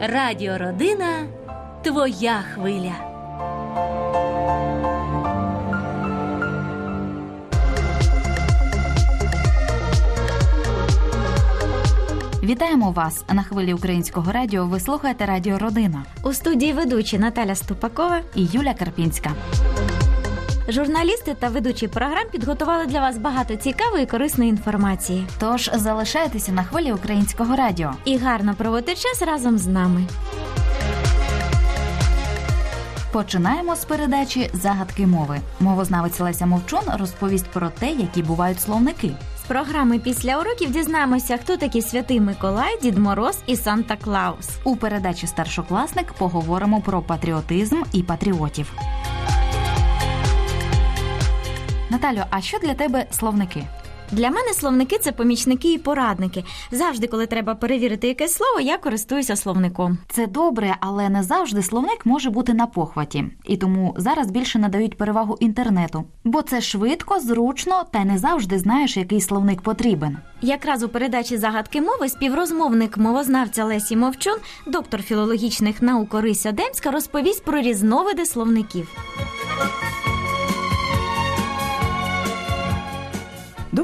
Радіо Родина твоя хвиля. Вітаємо вас на хвилі українського радіо. Ви слухаєте Радіо Родина у студії ведучі Наталя Ступакова і Юля Карпінська. Журналісти та ведучі програм підготували для вас багато цікавої і корисної інформації. Тож залишайтеся на хвилі українського радіо і гарно проводити час разом з нами. Починаємо з передачі загадки мови. Мовознавець Леся Мовчун розповість про те, які бувають словники. З програми після уроків дізнаємося, хто такі святий Миколай, Дід Мороз і Санта Клаус. У передачі Старшокласник поговоримо про патріотизм і патріотів. Наталю, а що для тебе словники? Для мене словники це помічники і порадники. Завжди, коли треба перевірити якесь слово, я користуюся словником. Це добре, але не завжди словник може бути на похваті, і тому зараз більше надають перевагу інтернету, бо це швидко, зручно та не завжди знаєш, який словник потрібен. Якраз у передачі загадки мови співрозмовник мовознавця Лесі Мовчун, доктор філологічних наук Орися Демська, розповість про різновиди словників.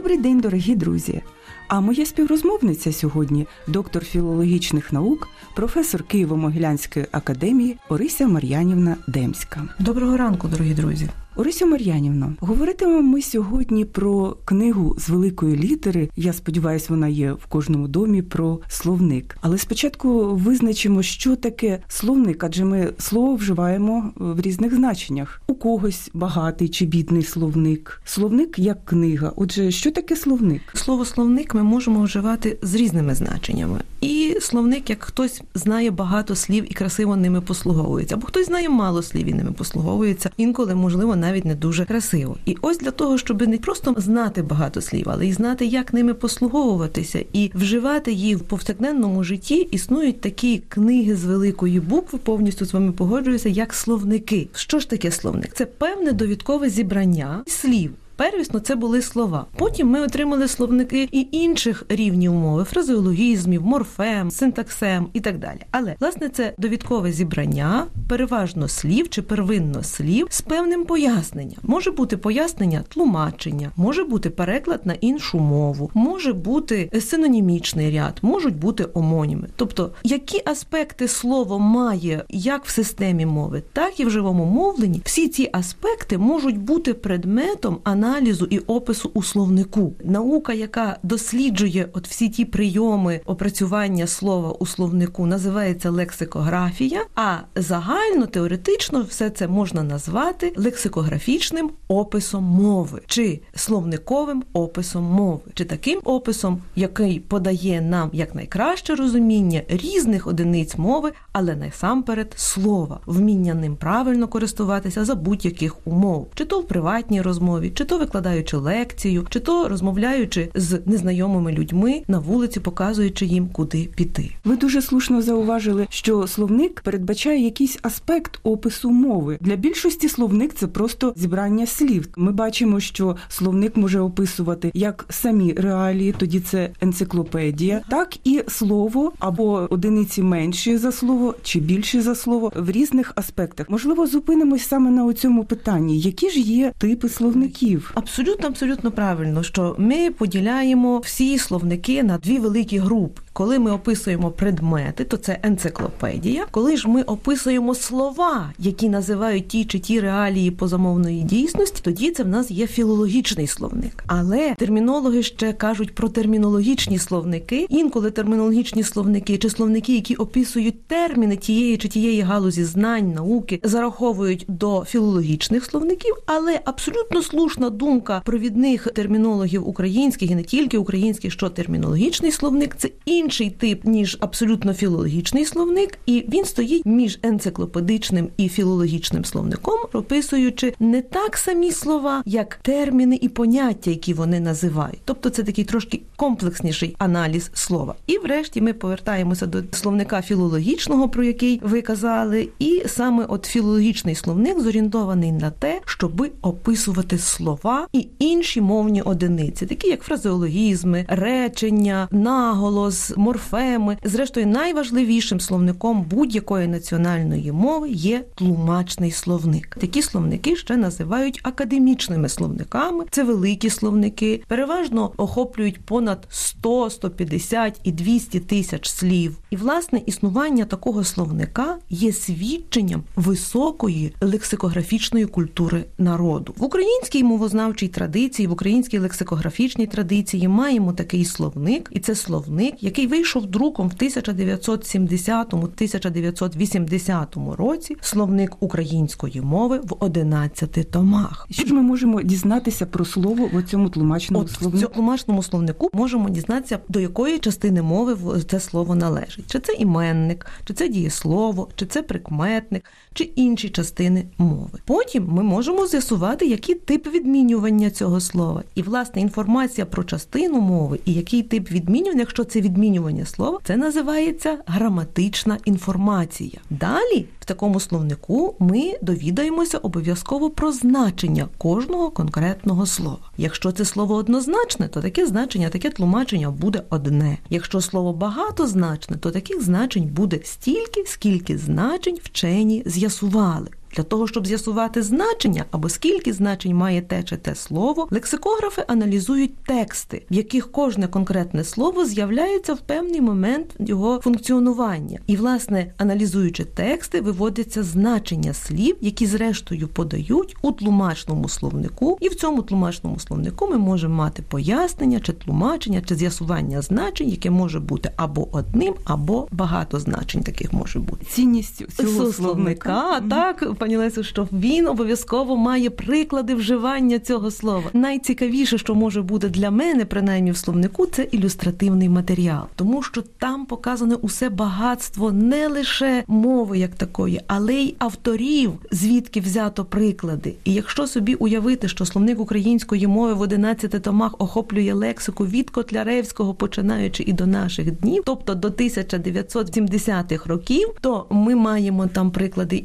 Добрий день, дорогі друзі! А моя співрозмовниця сьогодні доктор філологічних наук, професор Києво-Могилянської академії Орися Мар'янівна Демська. Доброго ранку, дорогі друзі! Орисю Мар'янівно, говоритимемо ми сьогодні про книгу з великої літери. Я сподіваюся, вона є в кожному домі про словник. Але спочатку визначимо, що таке словник, адже ми слово вживаємо в різних значеннях. У когось багатий чи бідний словник. Словник як книга. Отже, що таке словник? Слово словник ми можемо вживати з різними значеннями. І словник, як хтось знає багато слів і красиво ними послуговується, або хтось знає мало слів і ними послуговується. Інколи можливо навіть не дуже красиво. І ось для того, щоб не просто знати багато слів, але й знати, як ними послуговуватися і вживати їх в повсякденному житті, існують такі книги з великої букви, повністю з вами погоджуюся, як словники. Що ж таке словник? Це певне довідкове зібрання слів. Первісно це були слова. Потім ми отримали словники і інших рівнів мови, фразеологізмів, морфем, синтаксем і так далі. Але власне це довідкове зібрання, переважно слів чи первинно слів з певним поясненням. Може бути пояснення тлумачення, може бути переклад на іншу мову, може бути синонімічний ряд, можуть бути омоніми. Тобто, які аспекти слово має як в системі мови, так і в живому мовленні, всі ці аспекти можуть бути предметом аналізу аналізу і опису у словнику. Наука, яка досліджує от всі ті прийоми опрацювання слова у словнику, називається лексикографія. А загально теоретично все це можна назвати лексикографічним описом мови чи словниковим описом мови, чи таким описом, який подає нам якнайкраще розуміння різних одиниць мови, але насамперед слова, вміння ним правильно користуватися за будь-яких умов, чи то в приватній розмові, чи то то викладаючи лекцію, чи то розмовляючи з незнайомими людьми на вулиці, показуючи їм, куди піти. Ви дуже слушно зауважили, що словник передбачає якийсь аспект опису мови. Для більшості словник це просто зібрання слів. Ми бачимо, що словник може описувати як самі реалії, тоді це енциклопедія, так і слово або одиниці менші за слово чи більші за слово в різних аспектах. Можливо, зупинимось саме на цьому питанні, які ж є типи словників. Абсолютно, абсолютно правильно, що ми поділяємо всі словники на дві великі групи. Коли ми описуємо предмети, то це енциклопедія. Коли ж ми описуємо слова, які називають ті чи ті реалії позамовної дійсності, тоді це в нас є філологічний словник. Але термінологи ще кажуть про термінологічні словники. Інколи термінологічні словники чи словники, які описують терміни тієї чи тієї галузі знань, науки, зараховують до філологічних словників, але абсолютно слушна думка провідних термінологів українських і не тільки українських, що термінологічний словник це інший інший тип ніж абсолютно філологічний словник, і він стоїть між енциклопедичним і філологічним словником, прописуючи не так самі слова, як терміни і поняття, які вони називають. Тобто це такий трошки комплексніший аналіз слова. І врешті ми повертаємося до словника філологічного, про який ви казали, і саме от філологічний словник зорієнтований на те, щоби описувати слова і інші мовні одиниці, такі як фразеологізми, речення, наголос, морфеми. Зрештою, найважливішим словником будь-якої національної мови є тлумачний словник. Такі словники ще називають академічними словниками. Це великі словники, переважно охоплюють понад 100, 150 і 200 тисяч слів. І власне існування такого словника є свідченням високої лексикографічної культури народу в українській мовознавчій традиції, в українській лексикографічній традиції маємо такий словник, і це словник, який вийшов друком в 1970-1980 році. Словник української мови в 11 томах. Що ж ми можемо дізнатися про слово в цьому тлумачному От в цьому тлумачному словнику можемо дізнатися, до якої частини мови це слово належить. Чи це іменник, чи це дієслово, чи це прикметник, чи інші частини мови. Потім ми можемо з'ясувати, який тип відмінювання цього слова. І власне інформація про частину мови і який тип відмінювання, якщо це відмінювання слова, це називається граматична інформація. Далі в такому словнику ми довідаємося обов'язково про значення кожного конкретного слова. Якщо це слово однозначне, то таке значення, таке тлумачення буде одне. Якщо слово багатозначне, то таких значень буде стільки, скільки значень вчені з'ясували. Для того, щоб з'ясувати значення або скільки значень має те чи те слово, лексикографи аналізують тексти, в яких кожне конкретне слово з'являється в певний момент його функціонування. І, власне, аналізуючи тексти, виводяться значення слів, які зрештою подають у тлумачному словнику. І в цьому тлумачному словнику ми можемо мати пояснення, чи тлумачення, чи з'ясування значень, яке може бути або одним, або багато значень таких може бути Цінність цього словника. словника, так, пані Лесю, що він обов'язково має приклади вживання цього слова. Найцікавіше, що може бути для мене, принаймні в словнику, це ілюстративний матеріал, тому що там показане усе багатство не лише мови як такої, але й авторів, звідки взято приклади. І якщо собі уявити, що словник української мови в 11 томах охоплює лексику від Котляревського, починаючи і до наших днів, тобто до 1970-х років, то ми маємо там приклади і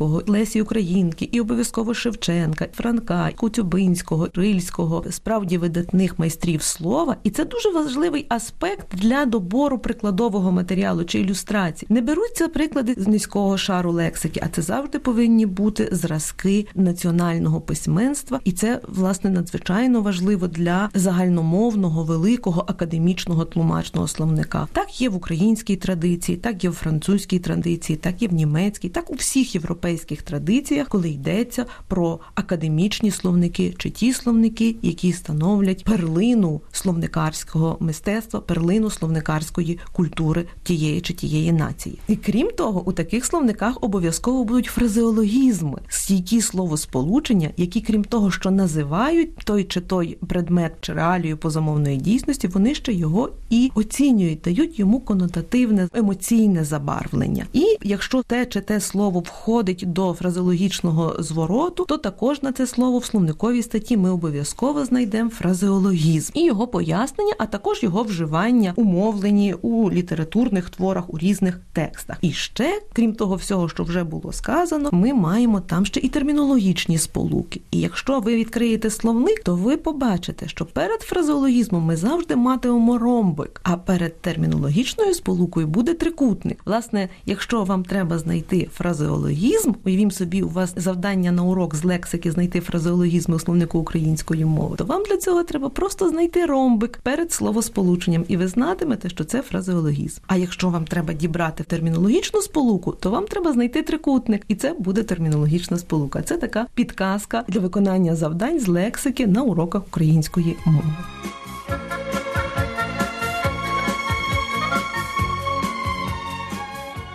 Котляревського, Лесі Українки, і обов'язково Шевченка, Франка, Кутюбинського, Рильського, справді видатних майстрів слова. І це дуже важливий аспект для добору прикладового матеріалу чи ілюстрацій. Не беруться приклади з низького шару лексики, а це завжди повинні бути зразки національного письменства, і це власне надзвичайно важливо для загальномовного великого академічного тлумачного словника. Так є в українській традиції, так є в французькій традиції, так є в німецькій, так у всіх європейських традиціях, коли йдеться про академічні словники чи ті словники, які становлять перлину словникарського мистецтва, перлину словникарської культури тієї чи тієї нації. І крім того, у таких словниках обов'язково будуть фразеологізми, стійкі словосполучення, які, крім того, що називають той чи той предмет чи реалію позамовної дійсності, вони ще його і оцінюють, дають йому конотативне емоційне забарвлення. І якщо те чи те слово входить до фразеологічного звороту, то також на це слово в словниковій статті ми обов'язково знайдемо фразеологізм і його пояснення, а також його вживання умовлені у літературних творах у різних текстах. І ще, крім того всього, що вже було сказано, ми маємо там ще і термінологічні сполуки. І якщо ви відкриєте словник, то ви побачите, що перед фразеологізмом ми завжди матимемо ромбик, а перед термінологічною сполукою буде трикутник. Власне, якщо вам треба знайти фразеологізм, уявім собі, у вас завдання на урок з лексики знайти фразеологізм у словнику української мови, то вам для цього треба просто знайти ромбик перед словосполученням, і ви знатимете, що це фразеологізм. А якщо вам треба дібрати термінологічну сполуку, то вам треба знайти трикутник, і це буде термінологічна сполука. Це така підказка для виконання завдань з лексики на уроках української мови.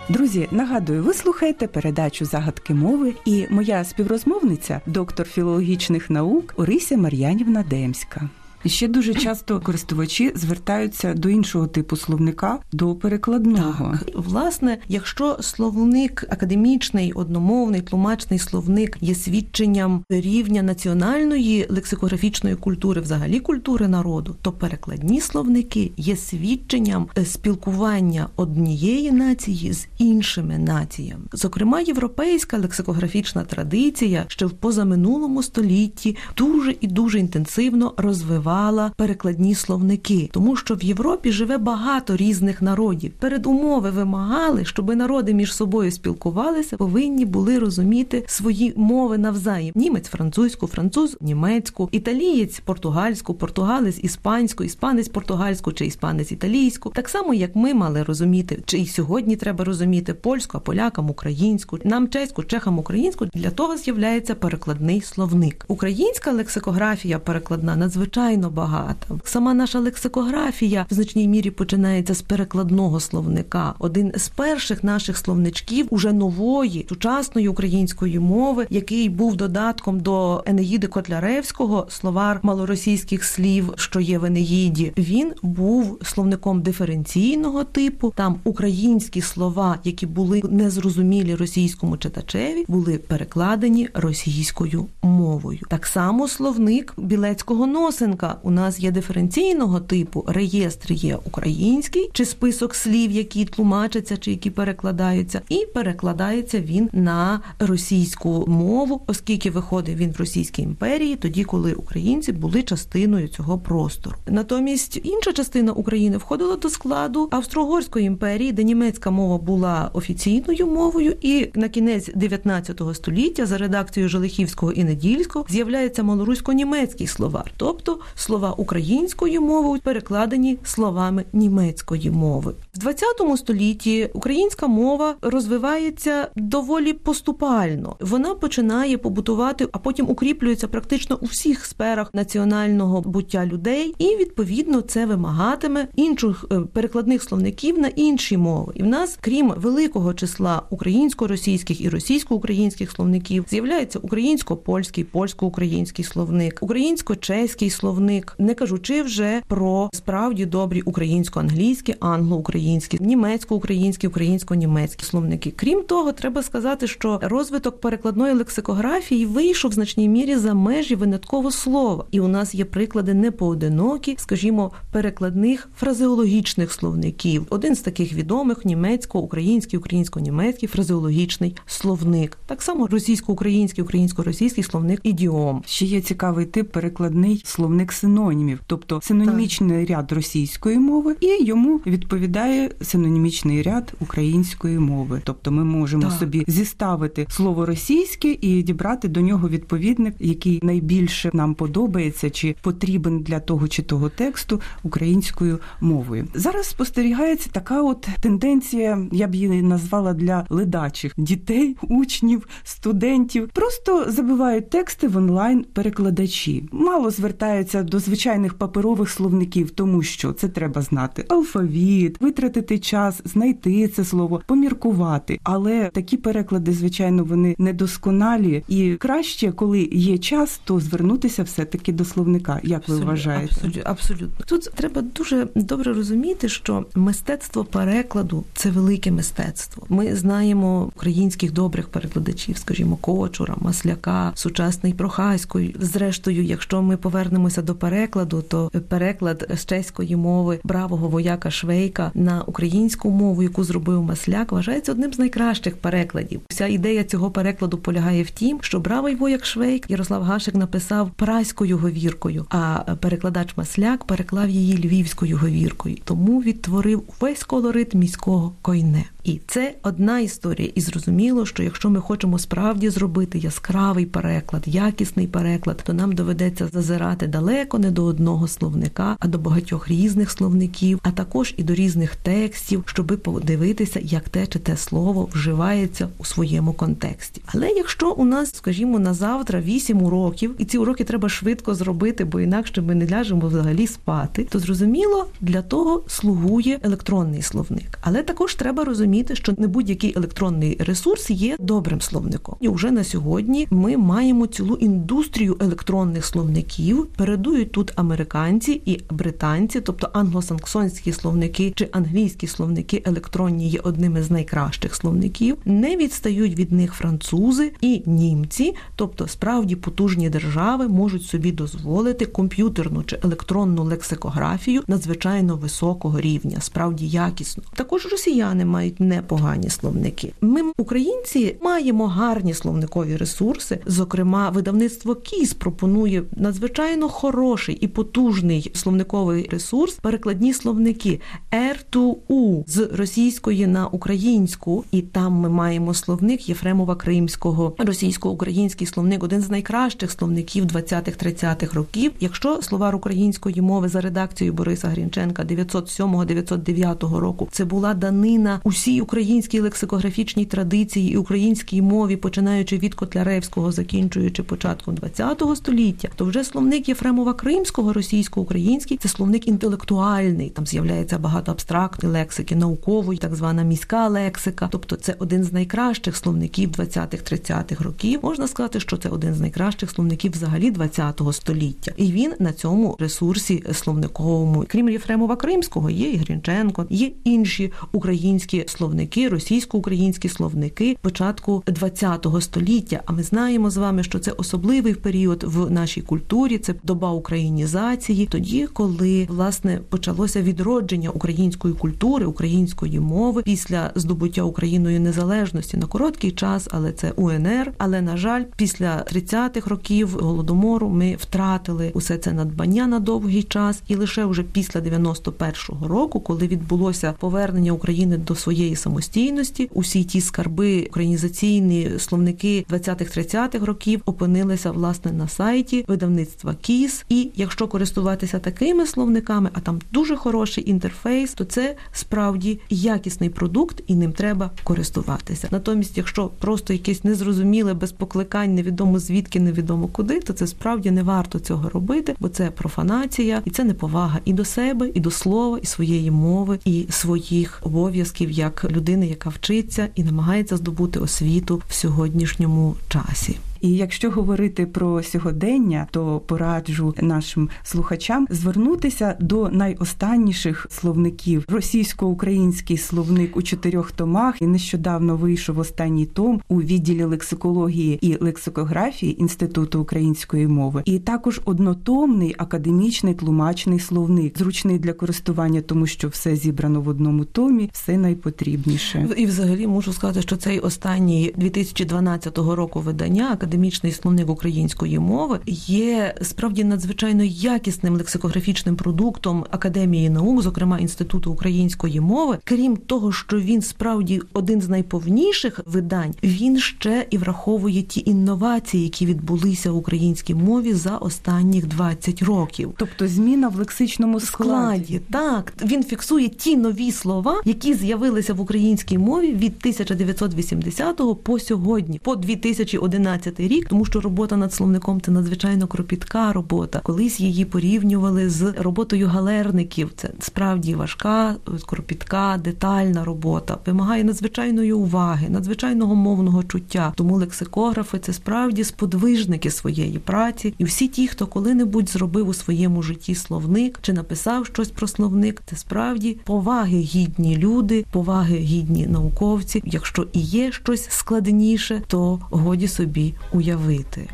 Друзі, нагадую, ви слухаєте передачу загадки мови, і моя співрозмовниця, доктор філологічних наук Орися Мар'янівна Демська. Ще дуже часто користувачі звертаються до іншого типу словника, до перекладного. Так. Власне, якщо словник академічний, одномовний, тлумачний словник є свідченням рівня національної лексикографічної культури, взагалі культури народу, то перекладні словники є свідченням е, спілкування однієї нації з іншими націями. Зокрема, європейська лексикографічна традиція ще в позаминулому столітті дуже і дуже інтенсивно розвивала перекладні словники, тому що в Європі живе багато різних народів. Передумови вимагали, щоб народи між собою спілкувалися, повинні були розуміти свої мови навзаєм: німець французьку, француз німецьку, італієць португальську, португалець іспанську, іспанець португальську чи іспанець італійську. Так само, як ми мали розуміти, чи і сьогодні треба розуміти польську, а полякам українську, нам чеську, чехам українську. Для того з'являється перекладний словник. Українська лексикографія перекладна надзвичайно багата. Сама наша лексикографія в значній мірі починається з перекладного словника. Один з перших наших словничків уже нової сучасної української мови, який був додатком до Енеїди Котляревського, словар малоросійських слів, що є в Енеїді. Він був словником диференційного типу. Там українські слова, які були незрозумілі російському читачеві, були перекладені російською мовою. Так само словник білецького носенка у нас є диференційного типу. Реєстр є український чи список слів, які тлумачаться чи які перекладаються, і перекладається він на російську мову, оскільки виходить він в Російській імперії, тоді коли українці були частиною цього простору. Натомість інша частина України входила до складу Австро-Угорської імперії, де німецька мова була офіційною мовою, і на кінець 19 століття за редакцією Желихівського і Недільського з'являється малорусько-німецький словар, тобто слова українською мовою перекладені словами німецької мови. В 20 столітті українська мова розвивається доволі поступально. Вона починає побутувати, а потім укріплюється практично у всіх сферах національного буття людей, і відповідно це вимагатиме інших е, перекладних словників на інші мови. І в нас, крім великого числа українсько-російських і російсько-українських словників, з'являється українсько-польський, польсько-український словник, українсько-чеський словник, не кажучи вже про справді добрі українсько-англійські, англо-українські, німецько-українські, українсько-німецькі словники. Крім того, треба сказати, що розвиток перекладної лексикографії вийшов в значній мірі за межі виняткового слова, і у нас є приклади непоодинокі, скажімо, перекладних фразеологічних словників. Один з таких відомих німецько-український, українсько-німецький фразеологічний словник. Так само російсько-український, українсько-російський словник ідіом. Ще є цікавий тип перекладний словник синонімів, тобто синонімічний ряд російської мови, і йому відповідає синонімічний ряд української мови. Тобто ми можемо Так. собі зіставити слово російське і дібрати до нього відповідник, який найбільше нам подобається чи потрібен для того чи того тексту українською мовою. Зараз спостерігається така от тенденція, я б її назвала для ледачих дітей, учнів, студентів. Просто забивають тексти в онлайн перекладачі. Мало звертаються до звичайних паперових словників, тому що це треба знати алфавіт, витратити час, знайти це слово, поміркувати. Але такі переклади, звичайно, вони недосконалі, і краще, коли є час, то звернутися все таки до словника. Як ви вважаєте? Абсолютно, абсолютно. Тут треба дуже добре розуміти, що мистецтво перекладу це велике мистецтво. Ми знаємо українських добрих перекладачів, скажімо, Кочура, Масляка, сучасний Прохаської. Зрештою, якщо ми повернемося до перекладу, то переклад з чеської мови бравого вояка Швейка на українську мову, яку зробив Масляк, вважається одним з найкращих перекладів. Вся ідея цього перекладу полягає в тім, що бравий вояк Швейк Ярослав Гашик написав праською говіркою, а перекладач Масляк переклав її львівською говіркою. Тому відтворив весь колорит міського койне. І це одна історія. І зрозуміло, що якщо ми хочемо справді зробити яскравий переклад, якісний переклад, то нам доведеться зазирати далеко не до одного словника, а до багатьох різних словників, а також і до різних текстів, щоби подивитися, як те чи те слово вживається у своєму контексті. Але якщо у нас, скажімо, на завтра 8 уроків, і ці уроки треба швидко зробити, бо інакше ми не ляжемо взагалі спати, то зрозуміло, для того слугує електронний словник. Але також треба розуміти розуміти, що не будь-який електронний ресурс є добрим словником. І вже на сьогодні ми маємо цілу індустрію електронних словників. Передують тут американці і британці, тобто англосаксонські словники чи англійські словники електронні є одними з найкращих словників. Не відстають від них французи і німці, тобто справді потужні держави можуть собі дозволити комп'ютерну чи електронну лексикографію надзвичайно високого рівня, справді якісно. Також росіяни мають непогані словники. Ми, українці, маємо гарні словникові ресурси. Зокрема, видавництво Кіс пропонує надзвичайно хороший і потужний словниковий ресурс, перекладні словники R2U з російської на українську, і там ми маємо словник Єфремова Кримського, російсько-український словник, один з найкращих словників 20-30-х років. Якщо словар української мови за редакцією Бориса Грінченка 907-909 року це була данина усій українській лексикографічній традиції і українській мові, починаючи від Котляревського, закінчуючи початком ХХ століття, то вже словник Єфремова Кримського, російсько-український це словник інтелектуальний. Там з'являється багато абстрактної лексики, наукової, так звана міська лексика. Тобто, це один з найкращих словників 20-30-х років. Можна сказати, що це один з найкращих словників взагалі 20-го століття, і він на цьому ресурсі словниковому, крім Єфремова Кримського, є і Грінченко, є інші українські словники, російсько-українські словники початку ХХ століття. А ми знаємо з вами, що це особливий період в нашій культурі, це доба українізації, тоді, коли власне почалося відродження української культури, української мови після здобуття Україною незалежності на короткий час, але це УНР. Але на жаль, після 30-х років голодомору ми втратили усе це надбання на довгий час, і лише вже після 91-го року, коли відбулося повернення України до своєї самостійності, усі ті скарби українізаційні словники 20-30-х років опинилися власне на сайті видавництва Кіс. І якщо користуватися такими словниками, а там дуже хороший інтерфейс, то це справді якісний продукт, і ним треба користуватися. Натомість, якщо просто якесь незрозуміле без покликань, невідомо звідки, невідомо куди, то це справді не варто цього робити, бо це профанація, і це неповага і до себе, і до слова, і своєї мови, і своїх обов'язків як людини, яка вчиться і намагається здобути освіту в сьогоднішньому часі. І якщо говорити про сьогодення, то пораджу нашим слухачам звернутися до найостанніших словників. Російсько-український словник у чотирьох томах і нещодавно вийшов останній том у відділі лексикології і лексикографії Інституту української мови, і також однотомний академічний тлумачний словник, зручний для користування, тому що все зібрано в одному томі, все найпотрібніше. І, взагалі, можу сказати, що цей останній 2012 року видання академічний словник української мови є справді надзвичайно якісним лексикографічним продуктом академії наук, зокрема інституту української мови. Крім того, що він справді один з найповніших видань, він ще і враховує ті інновації, які відбулися в українській мові за останніх 20 років. Тобто зміна в лексичному складі. складі так він фіксує ті нові слова, які з'явилися в українській мові від 1980 по сьогодні, по 2011 рік, тому що робота над словником це надзвичайно кропітка робота. Колись її порівнювали з роботою галерників. Це справді важка, кропітка, детальна робота, вимагає надзвичайної уваги, надзвичайного мовного чуття. Тому лексикографи це справді сподвижники своєї праці, і всі ті, хто коли-небудь зробив у своєму житті словник чи написав щось про словник, це справді поваги гідні люди, поваги гідні науковці. Якщо і є щось складніше, то годі собі уявити.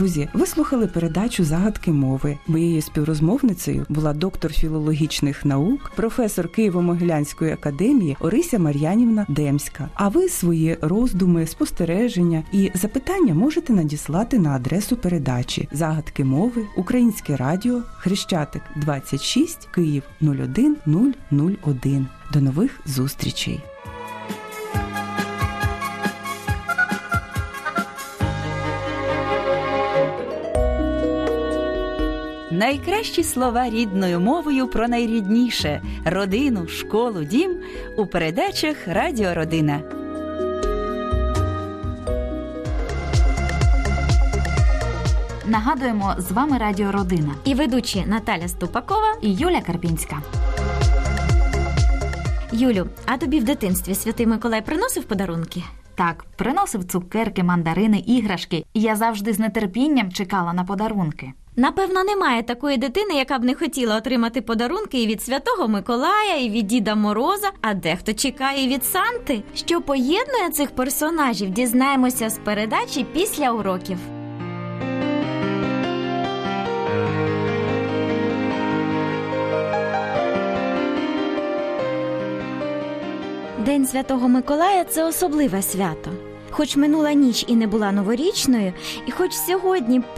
Друзі, ви слухали передачу Загадки мови. Моєю співрозмовницею була доктор філологічних наук, професор Києво-Могилянської академії Орися Мар'янівна Демська. А ви свої роздуми, спостереження і запитання можете надіслати на адресу передачі Загадки мови, Українське радіо, Хрещатик 26, Київ 01001. До нових зустрічей. Найкращі слова рідною мовою про найрідніше родину, школу, дім у передачах Радіо Родина. Нагадуємо, з вами Радіо Родина І ведучі Наталя Ступакова і Юля Карпінська. Юлю, а тобі в дитинстві святий Миколай приносив подарунки? Так, приносив цукерки, мандарини, іграшки, я завжди з нетерпінням чекала на подарунки. Напевно, немає такої дитини, яка б не хотіла отримати подарунки і від святого Миколая, і від Діда Мороза, а дехто чекає і від Санти. Що поєднує цих персонажів, дізнаємося з передачі після уроків. День Святого Миколая це особливе свято. Хоч минула ніч і не була новорічною, і хоч сьогодні